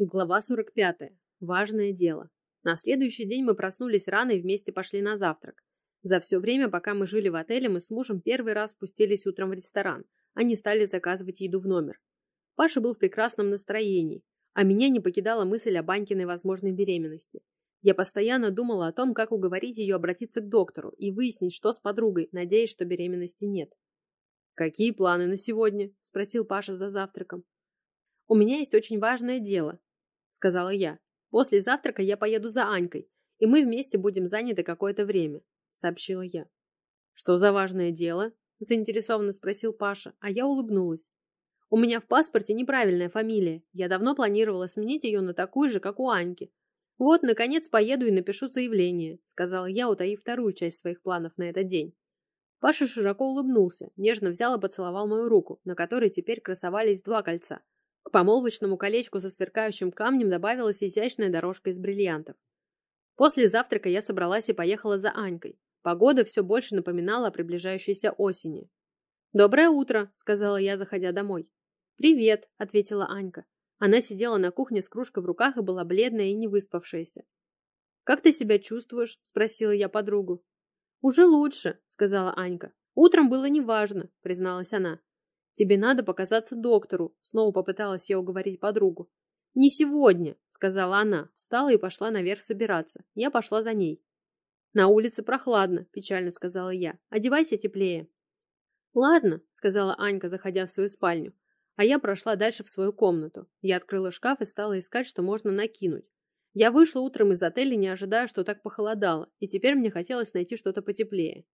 Глава 45. Важное дело. На следующий день мы проснулись рано и вместе пошли на завтрак. За все время, пока мы жили в отеле, мы с мужем первый раз спустились утром в ресторан, а не стали заказывать еду в номер. Паша был в прекрасном настроении, а меня не покидала мысль о Банькиной возможной беременности. Я постоянно думала о том, как уговорить ее обратиться к доктору и выяснить, что с подругой, надеясь, что беременности нет. «Какие планы на сегодня?» – спросил Паша за завтраком. «У меня есть очень важное дело», сказала я. «После завтрака я поеду за Анькой, и мы вместе будем заняты какое-то время», — сообщила я. «Что за важное дело?» — заинтересованно спросил Паша, а я улыбнулась. «У меня в паспорте неправильная фамилия. Я давно планировала сменить ее на такую же, как у Аньки. Вот, наконец, поеду и напишу заявление», — сказала я, утаив вторую часть своих планов на этот день. Паша широко улыбнулся, нежно взял и поцеловал мою руку, на которой теперь красовались два кольца — к помолвочному колечку со сверкающим камнем добавилась изящная дорожка из бриллиантов. После завтрака я собралась и поехала за Анькой. Погода все больше напоминала о приближающейся осени. «Доброе утро», — сказала я, заходя домой. «Привет», — ответила Анька. Она сидела на кухне с кружкой в руках и была бледная и не выспавшаяся. «Как ты себя чувствуешь?» — спросила я подругу. «Уже лучше», — сказала Анька. «Утром было неважно», — призналась она. «Тебе надо показаться доктору», — снова попыталась я уговорить подругу. «Не сегодня», — сказала она, встала и пошла наверх собираться. Я пошла за ней. «На улице прохладно», — печально сказала я. «Одевайся теплее». «Ладно», — сказала Анька, заходя в свою спальню. А я прошла дальше в свою комнату. Я открыла шкаф и стала искать, что можно накинуть. Я вышла утром из отеля, не ожидая, что так похолодало, и теперь мне хотелось найти что-то потеплее.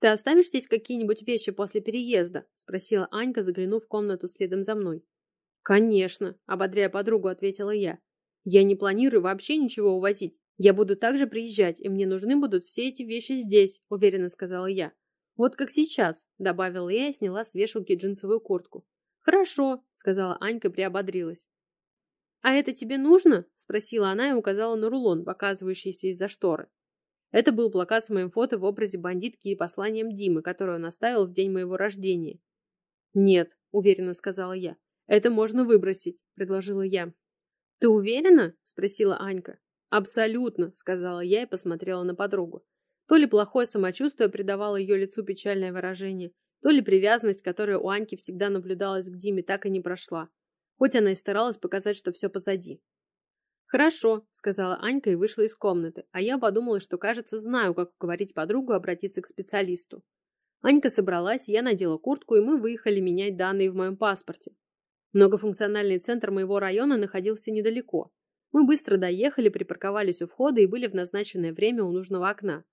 «Ты оставишь здесь какие-нибудь вещи после переезда?» — спросила Анька, заглянув в комнату следом за мной. «Конечно», — ободряя подругу, ответила я. «Я не планирую вообще ничего увозить. Я буду также приезжать, и мне нужны будут все эти вещи здесь», — уверенно сказала я. «Вот как сейчас», — добавила я и сняла с вешалки джинсовую куртку. «Хорошо», — сказала Анька и приободрилась. «А это тебе нужно?» — спросила она и указала на рулон, показывающийся из-за шторы. Это был плакат с моим фото в образе бандитки и посланием Димы, которое он оставил в день моего рождения. «Нет», — уверенно сказала я. «Это можно выбросить», — предложила я. «Ты уверена?» — спросила Анька. «Абсолютно», — сказала я и посмотрела на подругу. То ли плохое самочувствие придавало ее лицу печальное выражение, то ли привязанность, которая у Аньки всегда наблюдалась к Диме, так и не прошла. Хоть она и старалась показать, что все позади. «Хорошо», — сказала Анька и вышла из комнаты, а я подумала, что, кажется, знаю, как уговорить подругу обратиться к специалисту. Анька собралась, я надела куртку, и мы выехали менять данные в моем паспорте. Многофункциональный центр моего района находился недалеко. Мы быстро доехали, припарковались у входа и были в назначенное время у нужного окна.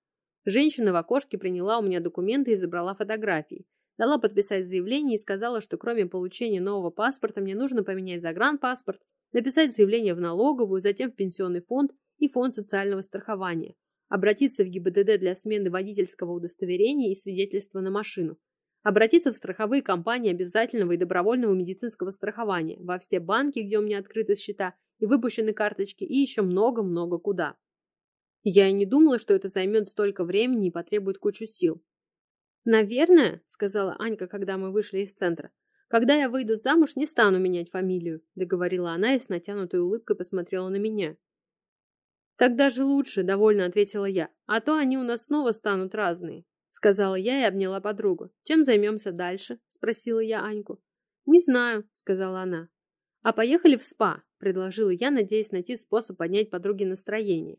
Женщина в окошке приняла у меня документы и забрала фотографии. Дала подписать заявление и сказала, что кроме получения нового паспорта мне нужно поменять загранпаспорт, написать заявление в налоговую, затем в пенсионный фонд и фонд социального страхования, обратиться в ГИБДД для смены водительского удостоверения и свидетельства на машину, обратиться в страховые компании обязательного и добровольного медицинского страхования, во все банки, где у меня открыты счета и выпущены карточки, и еще много-много куда. Я и не думала, что это займет столько времени и потребует кучу сил. «Наверное», — сказала Анька, когда мы вышли из центра, когда я выйду замуж, не стану менять фамилию, договорила она и с натянутой улыбкой посмотрела на меня. Тогда же лучше, довольно ответила я, а то они у нас снова станут разные, сказала я и обняла подругу. Чем займемся дальше? спросила я Аньку. Не знаю, сказала она. А поехали в спа, предложила я, надеясь найти способ поднять подруге настроение.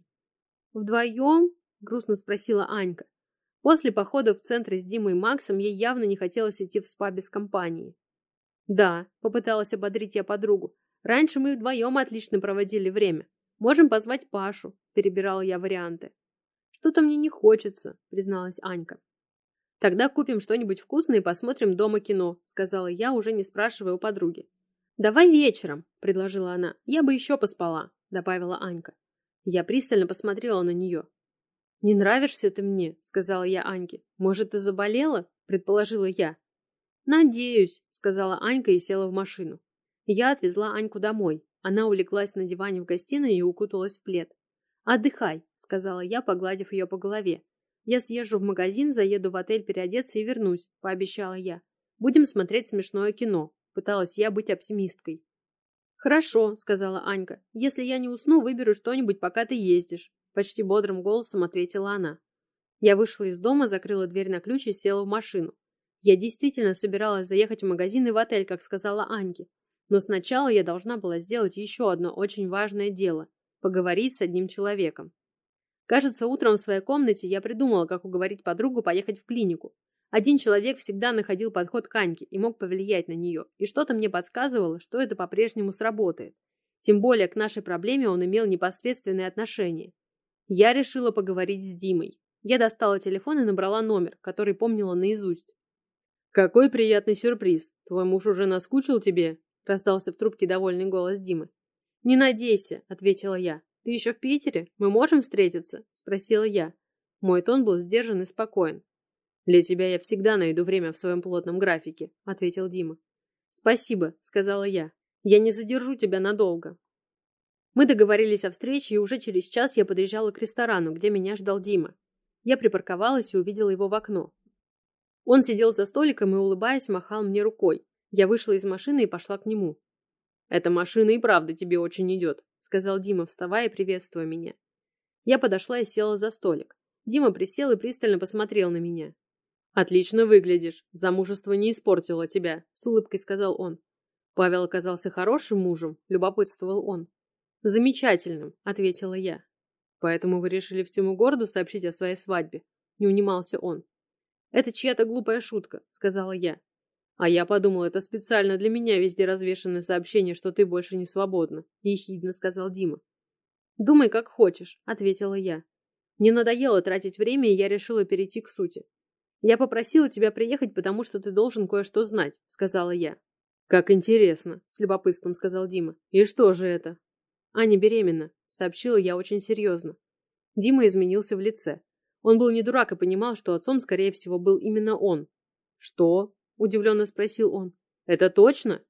Вдвоем? грустно спросила Анька. После похода в центр с Димой и Максом ей явно не хотелось идти в спа без компании. «Да», — попыталась ободрить я подругу. «Раньше мы вдвоем отлично проводили время. Можем позвать Пашу», — перебирала я варианты. «Что-то мне не хочется», — призналась Анька. «Тогда купим что-нибудь вкусное и посмотрим дома кино», — сказала я, уже не спрашивая у подруги. «Давай вечером», — предложила она. «Я бы еще поспала», — добавила Анька. Я пристально посмотрела на нее. «Не нравишься ты мне», — сказала я Аньке. «Может, ты заболела?» — предположила я. «Надеюсь», — сказала Анька и села в машину. Я отвезла Аньку домой. Она улеглась на диване в гостиной и укуталась в плед. «Отдыхай», — сказала я, погладив ее по голове. «Я съезжу в магазин, заеду в отель переодеться и вернусь», — пообещала я. «Будем смотреть смешное кино», — пыталась я быть оптимисткой. «Хорошо», — сказала Анька. «Если я не усну, выберу что-нибудь, пока ты ездишь», — почти бодрым голосом ответила она. Я вышла из дома, закрыла дверь на ключ и села в машину. Я действительно собиралась заехать в магазин и в отель, как сказала Аньке. Но сначала я должна была сделать еще одно очень важное дело – поговорить с одним человеком. Кажется, утром в своей комнате я придумала, как уговорить подругу поехать в клинику. Один человек всегда находил подход к Аньке и мог повлиять на нее, и что-то мне подсказывало, что это по-прежнему сработает. Тем более к нашей проблеме он имел непосредственное отношение. Я решила поговорить с Димой. Я достала телефон и набрала номер, который помнила наизусть. «Какой приятный сюрприз! Твой муж уже наскучил тебе?» – раздался в трубке довольный голос Димы. «Не надейся», – ответила я. «Ты еще в Питере? Мы можем встретиться?» – спросила я. Мой тон был сдержан и спокоен. «Для тебя я всегда найду время в своем плотном графике», – ответил Дима. «Спасибо», – сказала я. «Я не задержу тебя надолго». Мы договорились о встрече, и уже через час я подъезжала к ресторану, где меня ждал Дима. Я припарковалась и увидела его в окно. Он сидел за столиком и, улыбаясь, махал мне рукой. Я вышла из машины и пошла к нему. «Эта машина и правда тебе очень идет», — сказал Дима, вставая и приветствуя меня. Я подошла и села за столик. Дима присел и пристально посмотрел на меня. «Отлично выглядишь. Замужество не испортило тебя», — с улыбкой сказал он. Павел оказался хорошим мужем, любопытствовал он. «Замечательным», — ответила я. «Поэтому вы решили всему городу сообщить о своей свадьбе?» — не унимался он. «Это чья-то глупая шутка», — сказала я. «А я подумал, это специально для меня везде развешаны сообщения, что ты больше не свободна», — ехидно сказал Дима. «Думай, как хочешь», — ответила я. Мне надоело тратить время, и я решила перейти к сути. «Я попросила тебя приехать, потому что ты должен кое-что знать», — сказала я. «Как интересно», — с любопытством сказал Дима. «И что же это?» «Аня беременна», — сообщила я очень серьезно. Дима изменился в лице. Он был не дурак и понимал, что отцом, скорее всего, был именно он. «Что?» – удивленно спросил он. «Это точно?»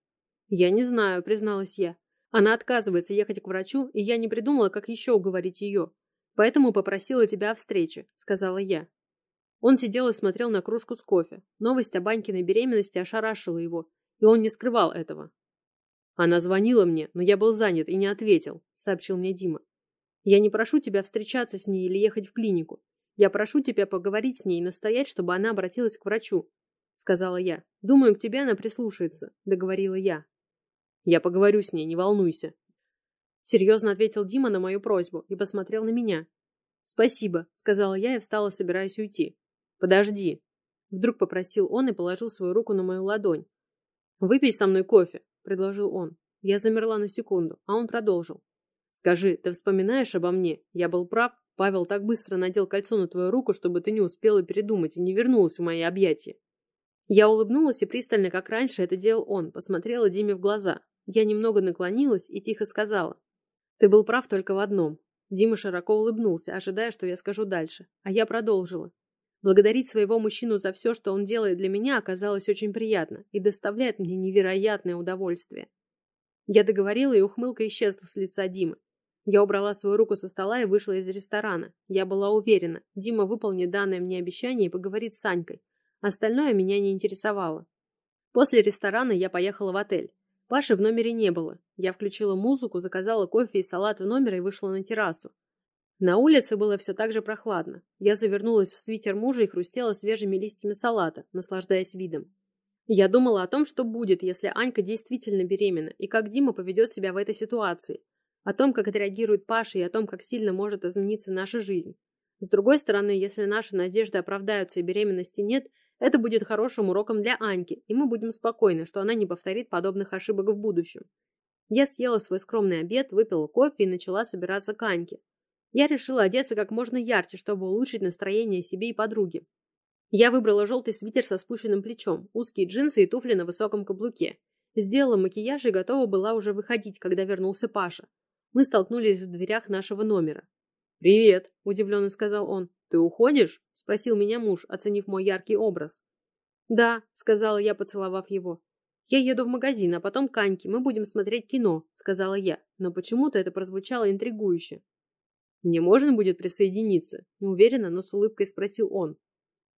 «Я не знаю», – призналась я. «Она отказывается ехать к врачу, и я не придумала, как еще уговорить ее. Поэтому попросила тебя о встрече», – сказала я. Он сидел и смотрел на кружку с кофе. Новость о Банькиной беременности ошарашила его, и он не скрывал этого. «Она звонила мне, но я был занят и не ответил», — сообщил мне Дима. «Я не прошу тебя встречаться с ней или ехать в клинику. Я прошу тебя поговорить с ней и настоять, чтобы она обратилась к врачу, сказала я. Думаю, к тебе она прислушается, договорила я. Я поговорю с ней, не волнуйся. Серьезно ответил Дима на мою просьбу и посмотрел на меня. Спасибо, сказала я и встала, собираясь уйти. Подожди. Вдруг попросил он и положил свою руку на мою ладонь. «Выпей со мной кофе», — предложил он. Я замерла на секунду, а он продолжил. «Скажи, ты вспоминаешь обо мне? Я был прав?» Павел так быстро надел кольцо на твою руку, чтобы ты не успела передумать и не вернулась в мои объятия. Я улыбнулась и пристально, как раньше это делал он, посмотрела Диме в глаза. Я немного наклонилась и тихо сказала. Ты был прав только в одном. Дима широко улыбнулся, ожидая, что я скажу дальше. А я продолжила. Благодарить своего мужчину за все, что он делает для меня, оказалось очень приятно и доставляет мне невероятное удовольствие. Я договорила, и ухмылка исчезла с лица Димы. Я убрала свою руку со стола и вышла из ресторана. Я была уверена, Дима выполнит данное мне обещание и поговорит с Санькой. Остальное меня не интересовало. После ресторана я поехала в отель. Паши в номере не было. Я включила музыку, заказала кофе и салат в номер и вышла на террасу. На улице было все так же прохладно. Я завернулась в свитер мужа и хрустела свежими листьями салата, наслаждаясь видом. Я думала о том, что будет, если Анька действительно беременна, и как Дима поведет себя в этой ситуации о том, как отреагирует Паша и о том, как сильно может измениться наша жизнь. С другой стороны, если наши надежды оправдаются и беременности нет, это будет хорошим уроком для Аньки, и мы будем спокойны, что она не повторит подобных ошибок в будущем. Я съела свой скромный обед, выпила кофе и начала собираться к Аньке. Я решила одеться как можно ярче, чтобы улучшить настроение себе и подруге. Я выбрала желтый свитер со спущенным плечом, узкие джинсы и туфли на высоком каблуке. Сделала макияж и готова была уже выходить, когда вернулся Паша. Мы столкнулись в дверях нашего номера. «Привет», — удивленно сказал он. «Ты уходишь?» — спросил меня муж, оценив мой яркий образ. «Да», — сказала я, поцеловав его. «Я еду в магазин, а потом к Аньке. Мы будем смотреть кино», — сказала я, но почему-то это прозвучало интригующе. «Мне можно будет присоединиться?» — неуверенно, но с улыбкой спросил он.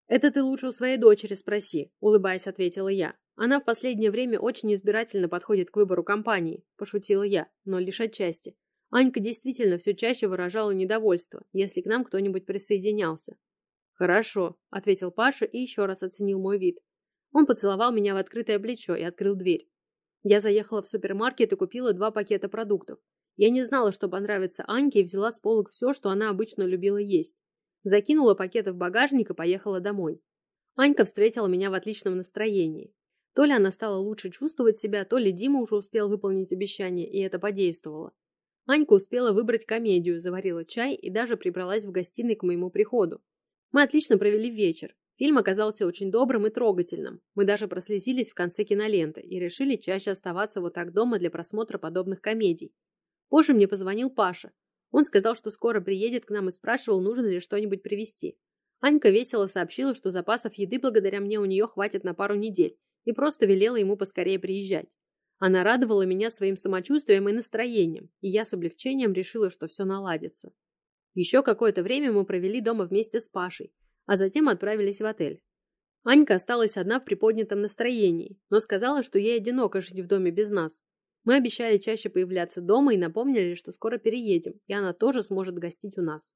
«Это ты лучше у своей дочери спроси», — улыбаясь, ответила я. Она в последнее время очень избирательно подходит к выбору компании, пошутила я, но лишь отчасти. Анька действительно все чаще выражала недовольство, если к нам кто-нибудь присоединялся. «Хорошо», — ответил Паша и еще раз оценил мой вид. Он поцеловал меня в открытое плечо и открыл дверь. Я заехала в супермаркет и купила два пакета продуктов. Я не знала, что понравится Аньке, и взяла с полок все, что она обычно любила есть. Закинула пакеты в багажник и поехала домой. Анька встретила меня в отличном настроении. То ли она стала лучше чувствовать себя, то ли Дима уже успел выполнить обещание, и это подействовало. Анька успела выбрать комедию, заварила чай и даже прибралась в гостиной к моему приходу. Мы отлично провели вечер. Фильм оказался очень добрым и трогательным. Мы даже прослезились в конце киноленты и решили чаще оставаться вот так дома для просмотра подобных комедий. Позже мне позвонил Паша. Он сказал, что скоро приедет к нам и спрашивал, нужно ли что-нибудь привезти. Анька весело сообщила, что запасов еды благодаря мне у нее хватит на пару недель, и просто велела ему поскорее приезжать. Она радовала меня своим самочувствием и настроением, и я с облегчением решила, что все наладится. Еще какое-то время мы провели дома вместе с Пашей, а затем отправились в отель. Анька осталась одна в приподнятом настроении, но сказала, что ей одиноко жить в доме без нас. Мы обещали чаще появляться дома и напомнили, что скоро переедем, и она тоже сможет гостить у нас.